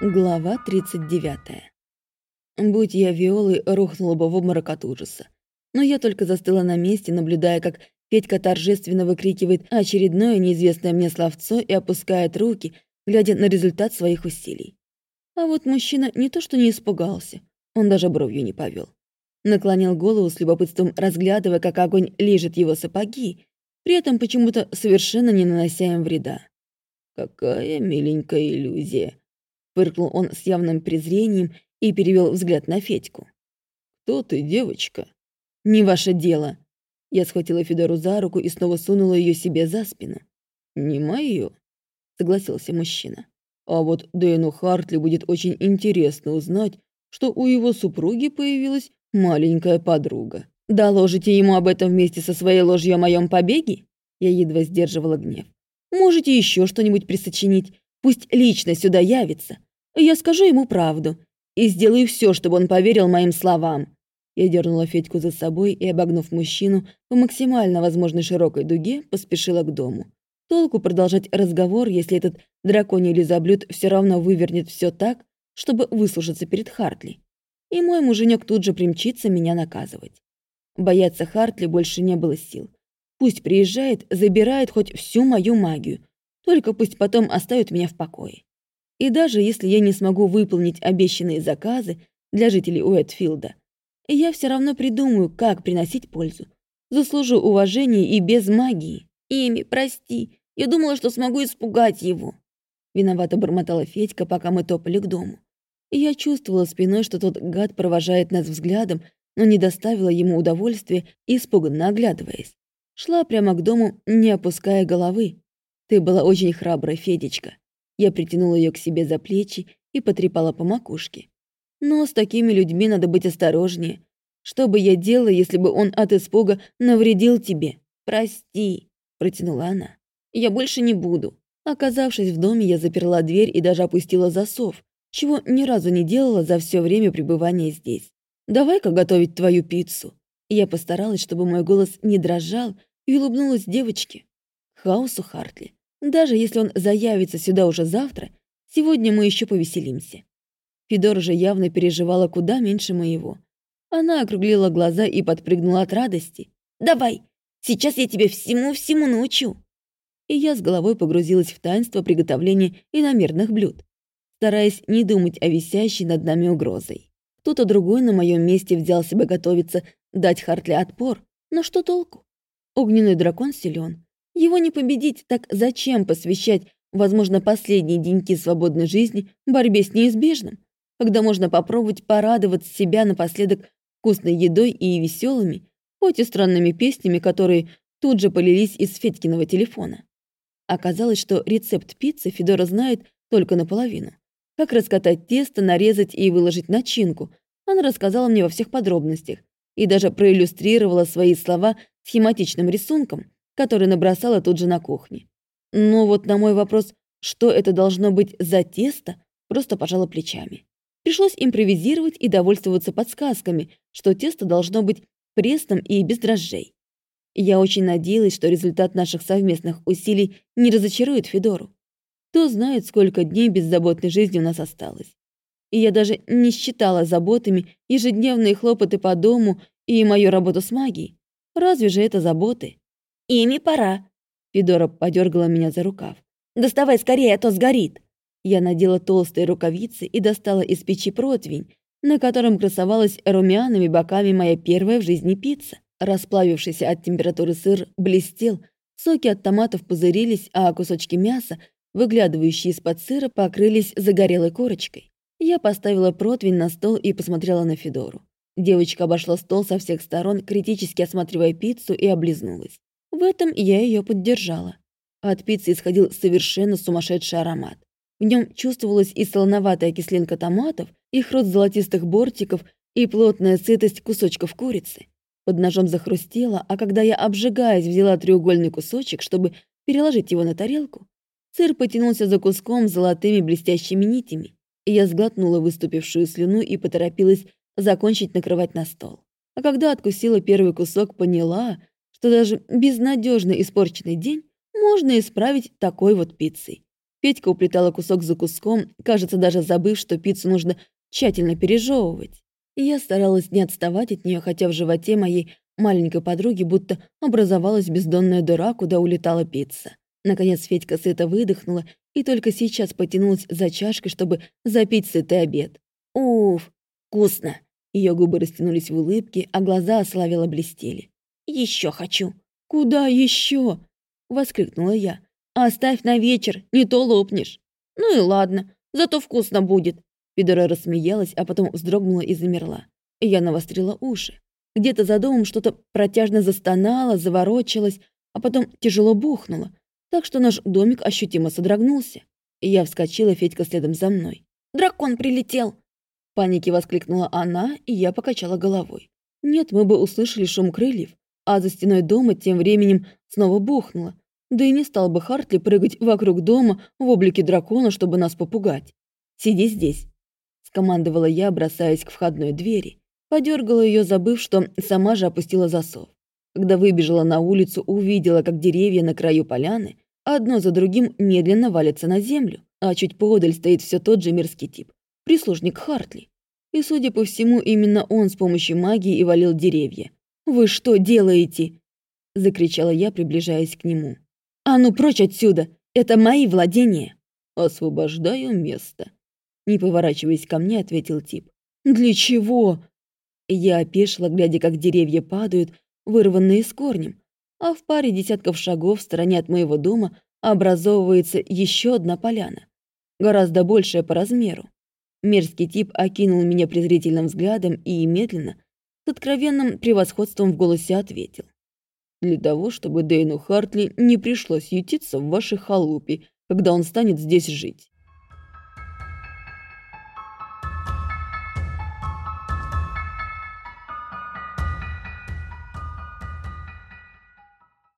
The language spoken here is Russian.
Глава 39. Будь я Виолой, рухнула бы в обморок от ужаса. Но я только застыла на месте, наблюдая, как Федька торжественно выкрикивает очередное неизвестное мне словцо и опускает руки, глядя на результат своих усилий. А вот мужчина не то что не испугался, он даже бровью не повел. Наклонил голову с любопытством, разглядывая, как огонь лижет его сапоги, при этом почему-то совершенно не нанося им вреда. «Какая миленькая иллюзия!» Фыркнул он с явным презрением и перевел взгляд на Федьку. «Кто ты, девочка?» «Не ваше дело». Я схватила Федору за руку и снова сунула ее себе за спину. «Не мое», — согласился мужчина. «А вот Дэну Хартли будет очень интересно узнать, что у его супруги появилась маленькая подруга. Доложите ему об этом вместе со своей ложью о моем побеге?» Я едва сдерживала гнев. «Можете еще что-нибудь присочинить. Пусть лично сюда явится. Я скажу ему правду и сделаю все, чтобы он поверил моим словам. Я дернула Федьку за собой и, обогнув мужчину, по максимально возможной широкой дуге поспешила к дому. Толку продолжать разговор, если этот драконий лизоблюд все равно вывернет все так, чтобы выслушаться перед Хартли. И мой муженек тут же примчится меня наказывать. Бояться Хартли больше не было сил. Пусть приезжает, забирает хоть всю мою магию, только пусть потом оставит меня в покое. И даже если я не смогу выполнить обещанные заказы для жителей Уэтфилда, я все равно придумаю, как приносить пользу. Заслужу уважение и без магии. Ими, прости, я думала, что смогу испугать его. Виновато бормотала Федька, пока мы топали к дому. Я чувствовала спиной, что тот гад провожает нас взглядом, но не доставила ему удовольствия, испуганно оглядываясь. Шла прямо к дому, не опуская головы. Ты была очень храбрая, Федечка. Я притянула ее к себе за плечи и потрепала по макушке. Но с такими людьми надо быть осторожнее. Что бы я делала, если бы он от испуга навредил тебе? Прости, протянула она. Я больше не буду. Оказавшись в доме, я заперла дверь и даже опустила засов, чего ни разу не делала за все время пребывания здесь. Давай-ка готовить твою пиццу. Я постаралась, чтобы мой голос не дрожал, и улыбнулась девочке. Хаосу Хартли. Даже если он заявится сюда уже завтра, сегодня мы еще повеселимся. Федор же явно переживала куда меньше моего. Она округлила глаза и подпрыгнула от радости. «Давай, сейчас я тебя всему-всему научу!» И я с головой погрузилась в таинство приготовления иномерных блюд, стараясь не думать о висящей над нами угрозой. Кто-то другой на моем месте взял себя готовиться дать Хартли отпор, но что толку? Огненный дракон силен, его не победить, так зачем посвящать, возможно, последние деньки свободной жизни борьбе с неизбежным, когда можно попробовать порадовать себя напоследок вкусной едой и веселыми, хоть и странными песнями, которые тут же полились из Федькиного телефона. Оказалось, что рецепт пиццы Федора знает только наполовину. Как раскатать тесто, нарезать и выложить начинку, она рассказала мне во всех подробностях и даже проиллюстрировала свои слова схематичным рисунком, который набросала тут же на кухне. Но вот на мой вопрос, что это должно быть за тесто, просто пожала плечами. Пришлось импровизировать и довольствоваться подсказками, что тесто должно быть пресным и без дрожжей. Я очень надеялась, что результат наших совместных усилий не разочарует Федору. Кто знает, сколько дней беззаботной жизни у нас осталось. И я даже не считала заботами ежедневные хлопоты по дому и мою работу с магией. Разве же это заботы? «Ими пора». Федора подергала меня за рукав. «Доставай скорее, а то сгорит». Я надела толстые рукавицы и достала из печи противень, на котором красовалась румяными боками моя первая в жизни пицца. Расплавившийся от температуры сыр блестел, соки от томатов пузырились, а кусочки мяса, выглядывающие из-под сыра, покрылись загорелой корочкой. Я поставила противень на стол и посмотрела на Федору. Девочка обошла стол со всех сторон, критически осматривая пиццу и облизнулась. В этом я ее поддержала. От пиццы исходил совершенно сумасшедший аромат. В нем чувствовалась и солоноватая кислинка томатов, и хруст золотистых бортиков, и плотная сытость кусочков курицы. Под ножом захрустело, а когда я, обжигаясь, взяла треугольный кусочек, чтобы переложить его на тарелку, сыр потянулся за куском золотыми блестящими нитями, и я сглотнула выступившую слюну и поторопилась закончить накрывать на стол. А когда откусила первый кусок, поняла, что даже безнадежно испорченный день можно исправить такой вот пиццей. Петька уплетала кусок за куском, кажется, даже забыв, что пиццу нужно тщательно пережевывать. Я старалась не отставать от нее, хотя в животе моей маленькой подруги будто образовалась бездонная дыра, куда улетала пицца. Наконец Федька сыто выдохнула и только сейчас потянулась за чашкой, чтобы запить сытый обед. «Уф, вкусно!» Ее губы растянулись в улыбке, а глаза ославило блестели. Еще хочу!» «Куда еще? воскликнула я. «Оставь на вечер, не то лопнешь». «Ну и ладно, зато вкусно будет». Федора рассмеялась, а потом вздрогнула и замерла. Я навострила уши. Где-то за домом что-то протяжно застонало, заворочилось, а потом тяжело бухнуло, так что наш домик ощутимо содрогнулся. Я вскочила, Федька следом за мной. «Дракон прилетел!» В панике воскликнула она, и я покачала головой. Нет, мы бы услышали шум крыльев, а за стеной дома тем временем снова бухнуло. Да и не стал бы Хартли прыгать вокруг дома в облике дракона, чтобы нас попугать. «Сиди здесь», — скомандовала я, бросаясь к входной двери. Подергала ее, забыв, что сама же опустила засов. Когда выбежала на улицу, увидела, как деревья на краю поляны одно за другим медленно валятся на землю, а чуть поодаль стоит все тот же мерзкий тип — прислужник Хартли. И, судя по всему, именно он с помощью магии и валил деревья. «Вы что делаете?» — закричала я, приближаясь к нему. «А ну прочь отсюда! Это мои владения!» «Освобождаю место», — не поворачиваясь ко мне, ответил тип. «Для чего?» Я опешила, глядя, как деревья падают, вырванные с корнем, а в паре десятков шагов в стороне от моего дома образовывается еще одна поляна, гораздо большая по размеру. Мерзкий тип окинул меня презрительным взглядом и медленно, с откровенным превосходством в голосе ответил. «Для того, чтобы Дэйну Хартли не пришлось ютиться в вашей халупе, когда он станет здесь жить».